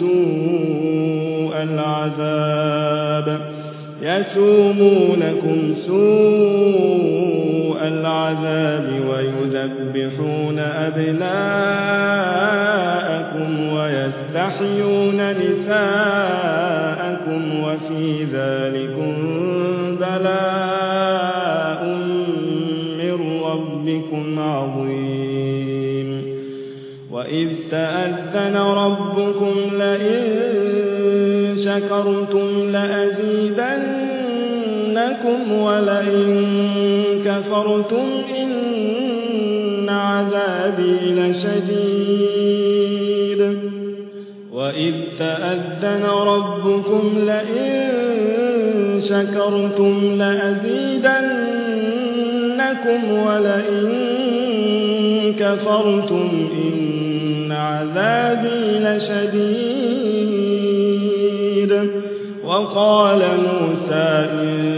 سوء العذاب. يسومونكم سوء العذاب ويذبحون أبناءكم ويستحيون نساءكم. كفرتم إن عذابي لشديد وإذ تأذن ربكم لئن شكرتم لأزيدنكم ولئن كفرتم إن عذابي لشديد وقال موسى إن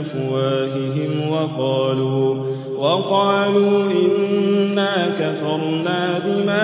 أفواههم وقالوا وقالوا إنا كفرنا بما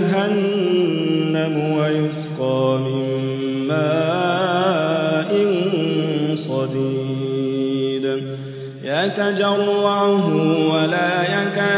جهنم ويسقى من ماء صديد. يتجرعه ولا يكاد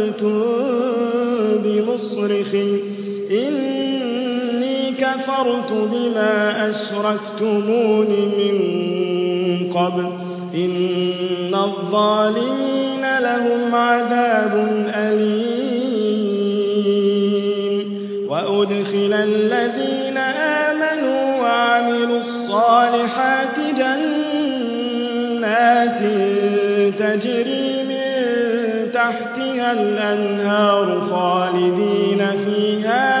كفرت بما أشركتمون من قبل. إن الظالمين لهم عذاب أليم. وأدخل الذين آمنوا وعملوا الصالحات جنات تجري من تحتها الأنهار خالدين فيها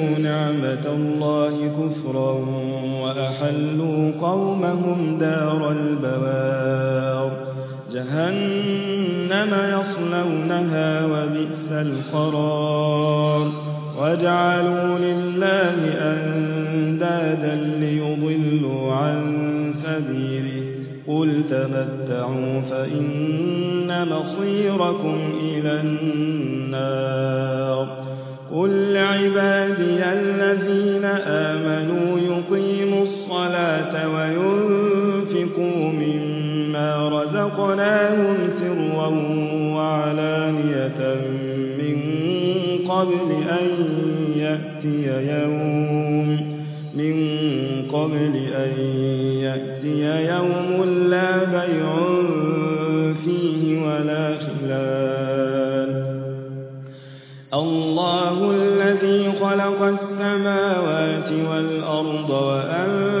قومهم دار البوار. جهنم يصلونها وبئس القرار. وجعلوا لله أندادا ليضلوا عن سبيله. قل تمتعوا فإن مصيركم إلى النار. قل لعبادي الذين رزقناهم سرا وعلانية من قبل أن يأتي يوم من قبل أن يأتي يوم لا بيع فيه ولا خلال الله الذي خلق السماوات والأرض وأنزل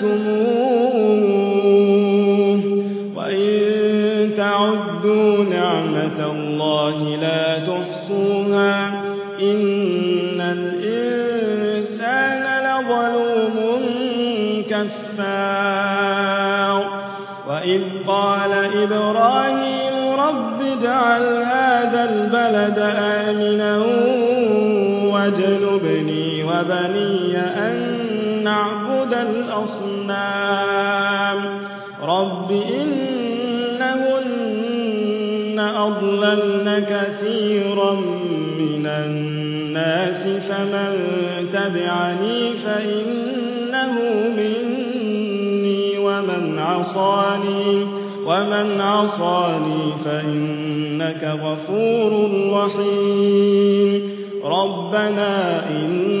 سألتموه رب إنهن أضللن كثيرا من الناس فمن تبعني فإنه مني ومن عصاني ومن عصاني فإنك غفور رحيم ربنا إني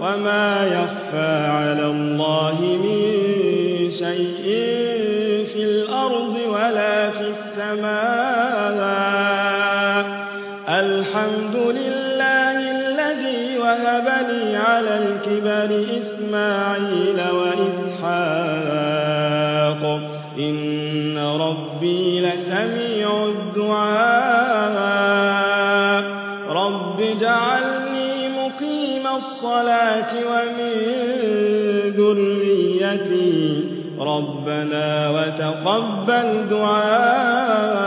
وما يخفى على الله من شيء في الأرض ولا في السماء الحمد لله الذي وهب لي على الكبر إسماعيل وإسحاق الصلاة ومن ذريتي ربنا وتقبل دعاء.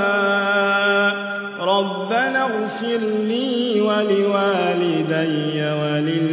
ربنا اغفر لي ولوالدي وللمؤمنين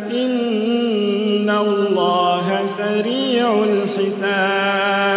إن الله سريع الحساب